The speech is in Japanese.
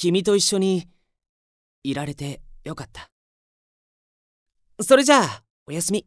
君と一緒にいられてよかった。それじゃあおやすみ。